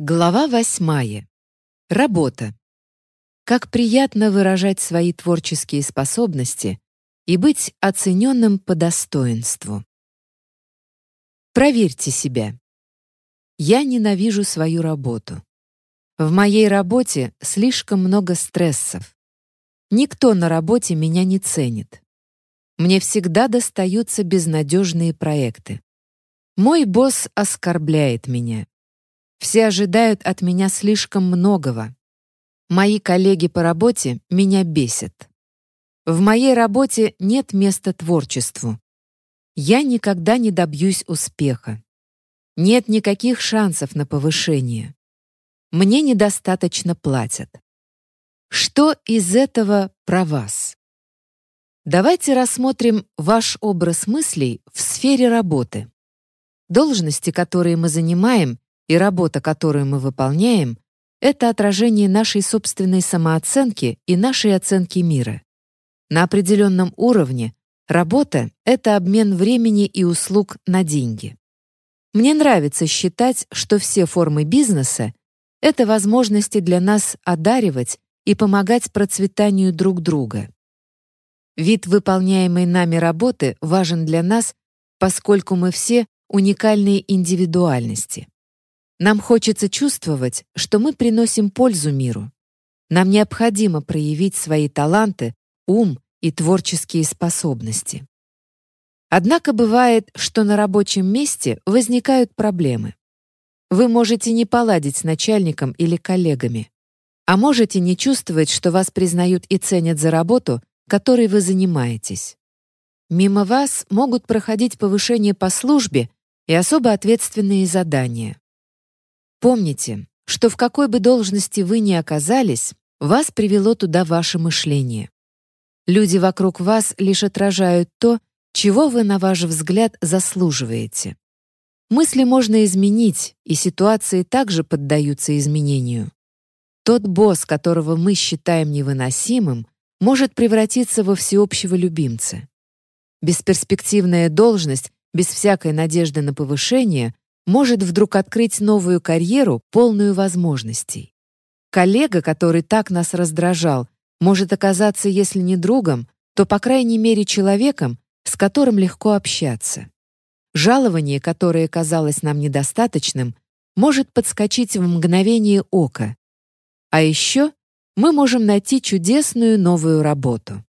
Глава восьмая. Работа. Как приятно выражать свои творческие способности и быть оцененным по достоинству. Проверьте себя. Я ненавижу свою работу. В моей работе слишком много стрессов. Никто на работе меня не ценит. Мне всегда достаются безнадежные проекты. Мой босс оскорбляет меня. Все ожидают от меня слишком многого. Мои коллеги по работе меня бесят. В моей работе нет места творчеству. Я никогда не добьюсь успеха. Нет никаких шансов на повышение. Мне недостаточно платят. Что из этого про вас? Давайте рассмотрим ваш образ мыслей в сфере работы. Должности, которые мы занимаем, и работа, которую мы выполняем, это отражение нашей собственной самооценки и нашей оценки мира. На определенном уровне работа — это обмен времени и услуг на деньги. Мне нравится считать, что все формы бизнеса — это возможности для нас одаривать и помогать процветанию друг друга. Вид выполняемой нами работы важен для нас, поскольку мы все уникальные индивидуальности. Нам хочется чувствовать, что мы приносим пользу миру. Нам необходимо проявить свои таланты, ум и творческие способности. Однако бывает, что на рабочем месте возникают проблемы. Вы можете не поладить с начальником или коллегами, а можете не чувствовать, что вас признают и ценят за работу, которой вы занимаетесь. Мимо вас могут проходить повышение по службе и особо ответственные задания. Помните, что в какой бы должности вы ни оказались, вас привело туда ваше мышление. Люди вокруг вас лишь отражают то, чего вы, на ваш взгляд, заслуживаете. Мысли можно изменить, и ситуации также поддаются изменению. Тот босс, которого мы считаем невыносимым, может превратиться во всеобщего любимца. Бесперспективная должность, без всякой надежды на повышение, может вдруг открыть новую карьеру, полную возможностей. Коллега, который так нас раздражал, может оказаться, если не другом, то, по крайней мере, человеком, с которым легко общаться. Жалование, которое казалось нам недостаточным, может подскочить в мгновение ока. А еще мы можем найти чудесную новую работу.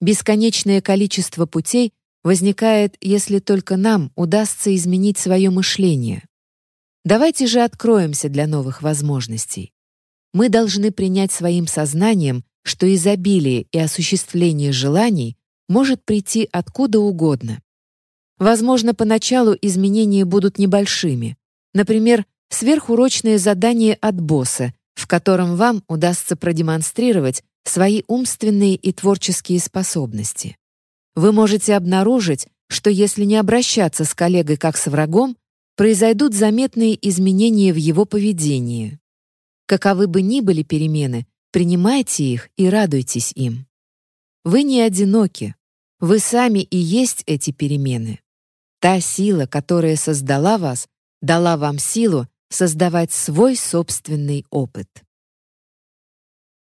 Бесконечное количество путей возникает, если только нам удастся изменить свое мышление. Давайте же откроемся для новых возможностей. Мы должны принять своим сознанием, что изобилие и осуществление желаний может прийти откуда угодно. Возможно, поначалу изменения будут небольшими. Например, сверхурочное задание от босса, в котором вам удастся продемонстрировать свои умственные и творческие способности. Вы можете обнаружить, что если не обращаться с коллегой как с врагом, произойдут заметные изменения в его поведении. Каковы бы ни были перемены, принимайте их и радуйтесь им. Вы не одиноки. Вы сами и есть эти перемены. Та сила, которая создала вас, дала вам силу создавать свой собственный опыт.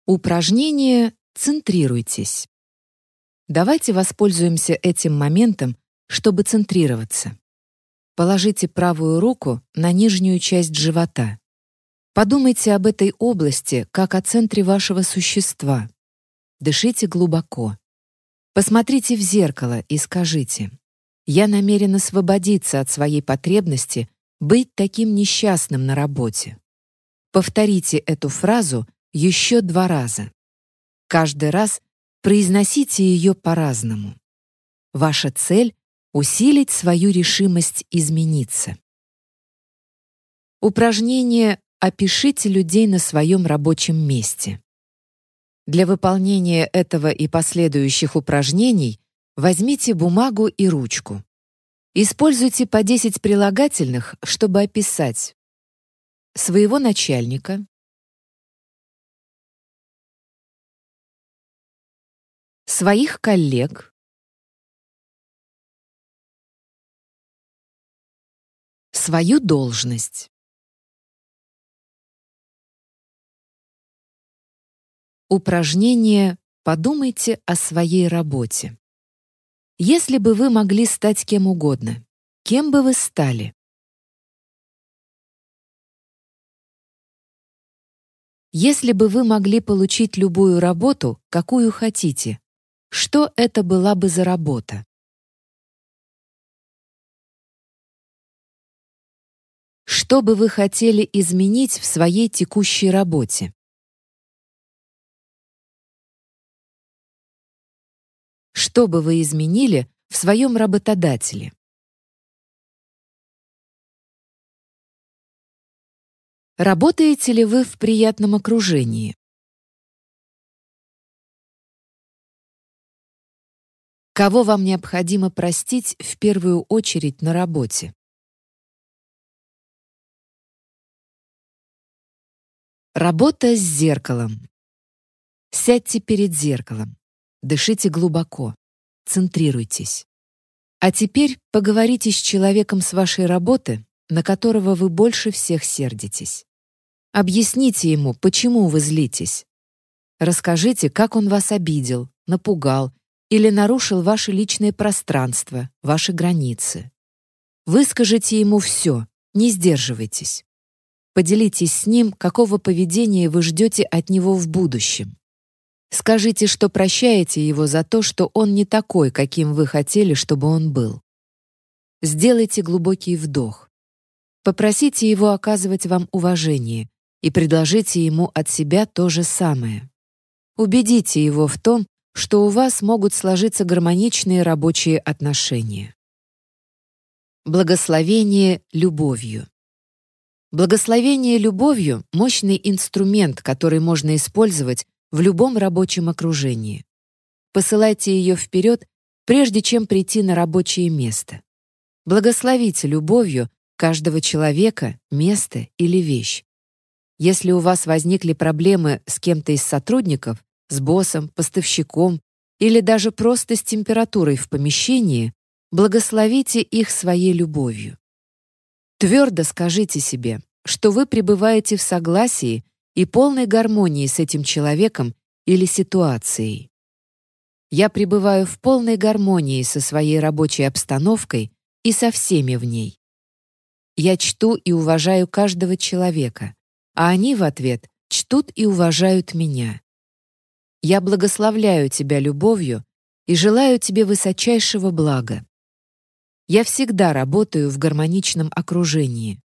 Упражнение «Центрируйтесь». Давайте воспользуемся этим моментом, чтобы центрироваться. Положите правую руку на нижнюю часть живота. Подумайте об этой области как о центре вашего существа. Дышите глубоко. Посмотрите в зеркало и скажите: "Я намерен освободиться от своей потребности быть таким несчастным на работе". Повторите эту фразу еще два раза. Каждый раз Произносите ее по-разному. Ваша цель — усилить свою решимость измениться. Упражнение «Опишите людей на своем рабочем месте». Для выполнения этого и последующих упражнений возьмите бумагу и ручку. Используйте по 10 прилагательных, чтобы описать своего начальника, своих коллег, свою должность. Упражнение «Подумайте о своей работе». Если бы вы могли стать кем угодно, кем бы вы стали? Если бы вы могли получить любую работу, какую хотите, что это была бы за работа? Что бы вы хотели изменить в своей текущей работе? Что бы вы изменили в своем работодателе? Работаете ли вы в приятном окружении? Кого вам необходимо простить в первую очередь на работе? Работа с зеркалом. Сядьте перед зеркалом. Дышите глубоко. Центрируйтесь. А теперь поговорите с человеком с вашей работы, на которого вы больше всех сердитесь. Объясните ему, почему вы злитесь. Расскажите, как он вас обидел, напугал или нарушил ваше личное пространство, ваши границы. Выскажите ему все, не сдерживайтесь. Поделитесь с ним, какого поведения вы ждете от него в будущем. Скажите, что прощаете его за то, что он не такой, каким вы хотели, чтобы он был. Сделайте глубокий вдох. Попросите его оказывать вам уважение и предложите ему от себя то же самое. Убедите его в том, что у вас могут сложиться гармоничные рабочие отношения. Благословение любовью. Благословение любовью — мощный инструмент, который можно использовать в любом рабочем окружении. Посылайте ее вперед, прежде чем прийти на рабочее место. Благословите любовью каждого человека, место или вещь. Если у вас возникли проблемы с кем-то из сотрудников, с боссом, поставщиком или даже просто с температурой в помещении, благословите их своей любовью. Твердо скажите себе, что вы пребываете в согласии и полной гармонии с этим человеком или ситуацией. Я пребываю в полной гармонии со своей рабочей обстановкой и со всеми в ней. Я чту и уважаю каждого человека, а они в ответ чтут и уважают меня. Я благословляю тебя любовью и желаю тебе высочайшего блага. Я всегда работаю в гармоничном окружении.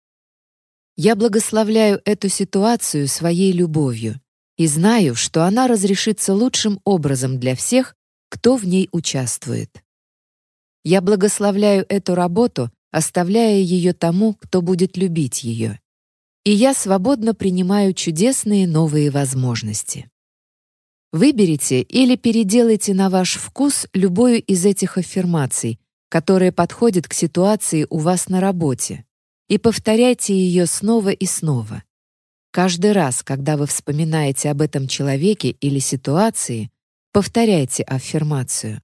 Я благословляю эту ситуацию своей любовью и знаю, что она разрешится лучшим образом для всех, кто в ней участвует. Я благословляю эту работу оставляя ее тому, кто будет любить ее. И я свободно принимаю чудесные новые возможности. Выберите или переделайте на ваш вкус любую из этих аффирмаций, которая подходит к ситуации у вас на работе, и повторяйте ее снова и снова. Каждый раз, когда вы вспоминаете об этом человеке или ситуации, повторяйте аффирмацию.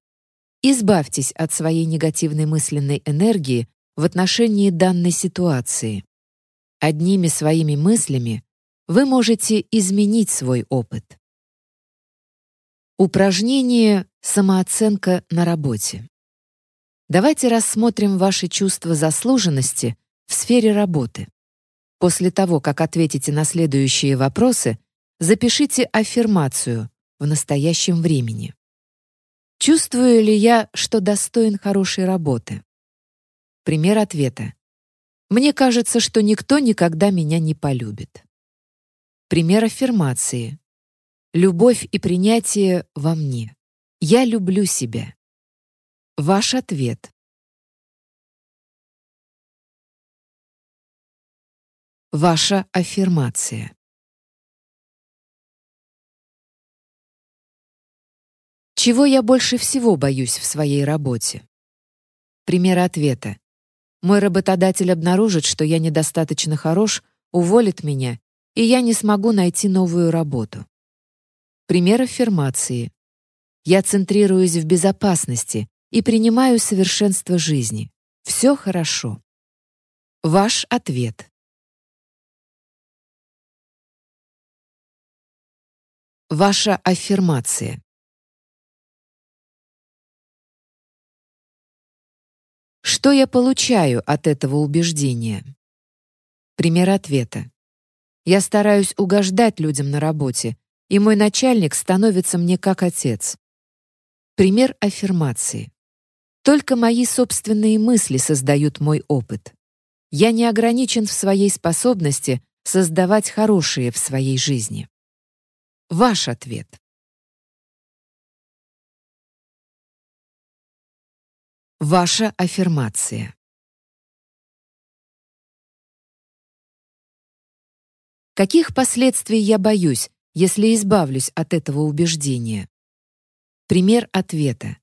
Избавьтесь от своей негативной мысленной энергии в отношении данной ситуации. Одними своими мыслями вы можете изменить свой опыт. Упражнение «Самооценка на работе». Давайте рассмотрим ваши чувства заслуженности в сфере работы. После того, как ответите на следующие вопросы, запишите аффирмацию в настоящем времени. Чувствую ли я, что достоин хорошей работы? Пример ответа. Мне кажется, что никто никогда меня не полюбит. Пример аффирмации. Любовь и принятие во мне. Я люблю себя. Ваш ответ. Ваша аффирмация. Чего я больше всего боюсь в своей работе? Пример ответа. Мой работодатель обнаружит, что я недостаточно хорош, уволит меня, и я не смогу найти новую работу. Пример аффирмации. Я центрируюсь в безопасности и принимаю совершенство жизни. Все хорошо. Ваш ответ. Ваша аффирмация. Что я получаю от этого убеждения? Пример ответа. Я стараюсь угождать людям на работе, и мой начальник становится мне как отец. Пример аффирмации. Только мои собственные мысли создают мой опыт. Я не ограничен в своей способности создавать хорошее в своей жизни. Ваш ответ. Ваша аффирмация. Каких последствий я боюсь, если избавлюсь от этого убеждения? Пример ответа.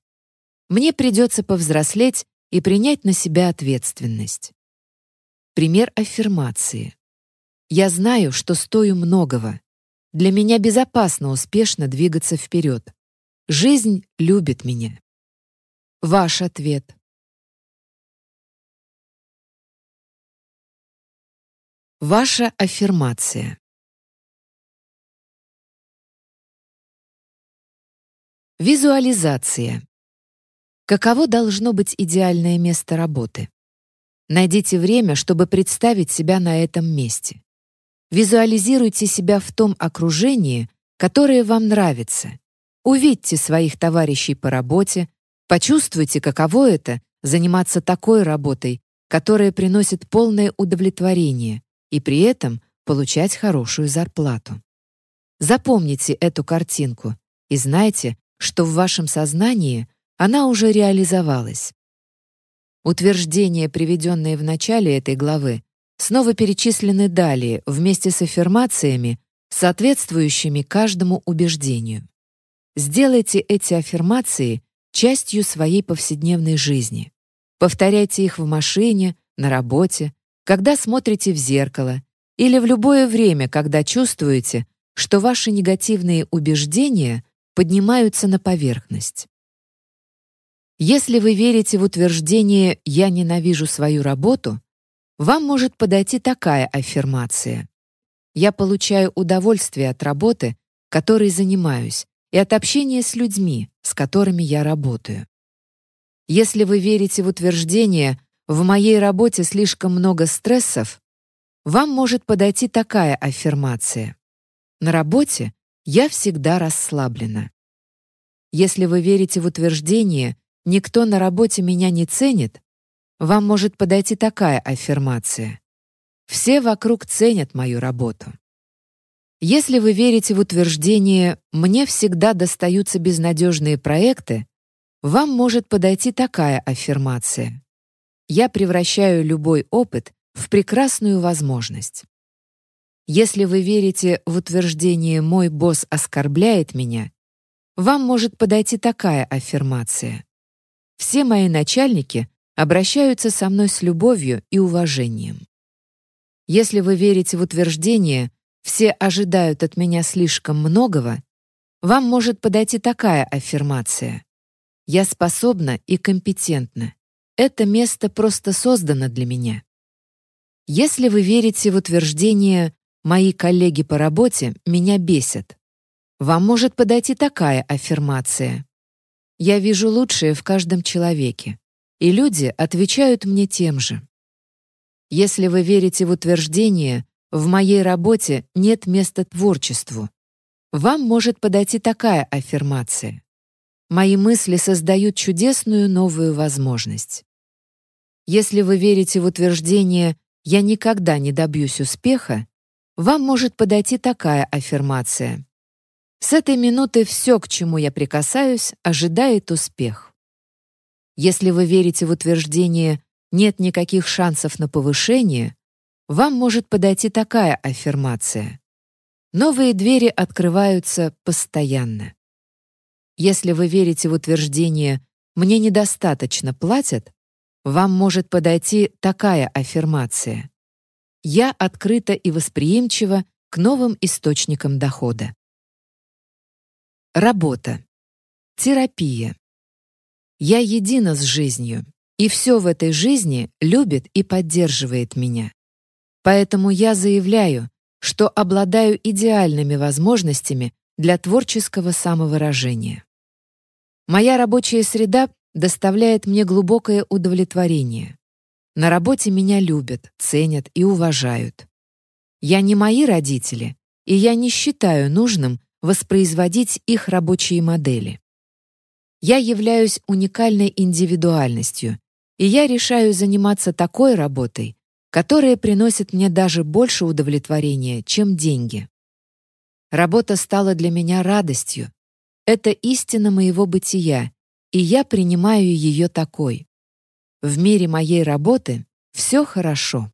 Мне придется повзрослеть и принять на себя ответственность. Пример аффирмации. Я знаю, что стою многого. Для меня безопасно успешно двигаться вперед. Жизнь любит меня. Ваш ответ. Ваша аффирмация. Визуализация. Каково должно быть идеальное место работы? Найдите время, чтобы представить себя на этом месте. Визуализируйте себя в том окружении, которое вам нравится. Увидьте своих товарищей по работе, почувствуйте, каково это заниматься такой работой, которая приносит полное удовлетворение и при этом получать хорошую зарплату. Запомните эту картинку и знайте, что в вашем сознании она уже реализовалась. Утверждения, приведенные в начале этой главы, снова перечислены далее вместе с аффирмациями, соответствующими каждому убеждению. Сделайте эти аффирмации частью своей повседневной жизни. Повторяйте их в машине, на работе, когда смотрите в зеркало или в любое время, когда чувствуете, что ваши негативные убеждения поднимаются на поверхность. Если вы верите в утверждение «я ненавижу свою работу», вам может подойти такая аффирмация. «Я получаю удовольствие от работы, которой занимаюсь, и от общения с людьми, с которыми я работаю». Если вы верите в утверждение «в моей работе слишком много стрессов», вам может подойти такая аффирмация. «На работе я всегда расслаблена». Если вы верите в утверждение «никто на работе меня не ценит», вам может подойти такая аффирмация. Все вокруг ценят мою работу. Если вы верите в утверждение «мне всегда достаются безнадежные проекты», вам может подойти такая аффирмация. Я превращаю любой опыт в прекрасную возможность. Если вы верите в утверждение «мой босс оскорбляет меня», вам может подойти такая аффирмация. Все мои начальники обращаются со мной с любовью и уважением. Если вы верите в утверждение «все ожидают от меня слишком многого», вам может подойти такая аффирмация. «Я способна и компетентна. Это место просто создано для меня». Если вы верите в утверждение «мои коллеги по работе меня бесят», вам может подойти такая аффирмация. «Я вижу лучшее в каждом человеке и люди отвечают мне тем же. Если вы верите в утверждение «в моей работе нет места творчеству», вам может подойти такая аффирмация. «Мои мысли создают чудесную новую возможность». Если вы верите в утверждение «я никогда не добьюсь успеха», вам может подойти такая аффирмация. С этой минуты все, к чему я прикасаюсь, ожидает успех. Если вы верите в утверждение «нет никаких шансов на повышение», вам может подойти такая аффирмация. Новые двери открываются постоянно. Если вы верите в утверждение «мне недостаточно платят», вам может подойти такая аффирмация. «Я открыта и восприимчива к новым источникам дохода». Работа. Терапия. Я едина с жизнью, и все в этой жизни любит и поддерживает меня. Поэтому я заявляю, что обладаю идеальными возможностями для творческого самовыражения. Моя рабочая среда доставляет мне глубокое удовлетворение. На работе меня любят, ценят и уважают. Я не мои родители, и я не считаю нужным воспроизводить их рабочие модели. Я являюсь уникальной индивидуальностью, и я решаю заниматься такой работой, которая приносит мне даже больше удовлетворения, чем деньги. Работа стала для меня радостью. Это истина моего бытия, и я принимаю ее такой. В мире моей работы все хорошо.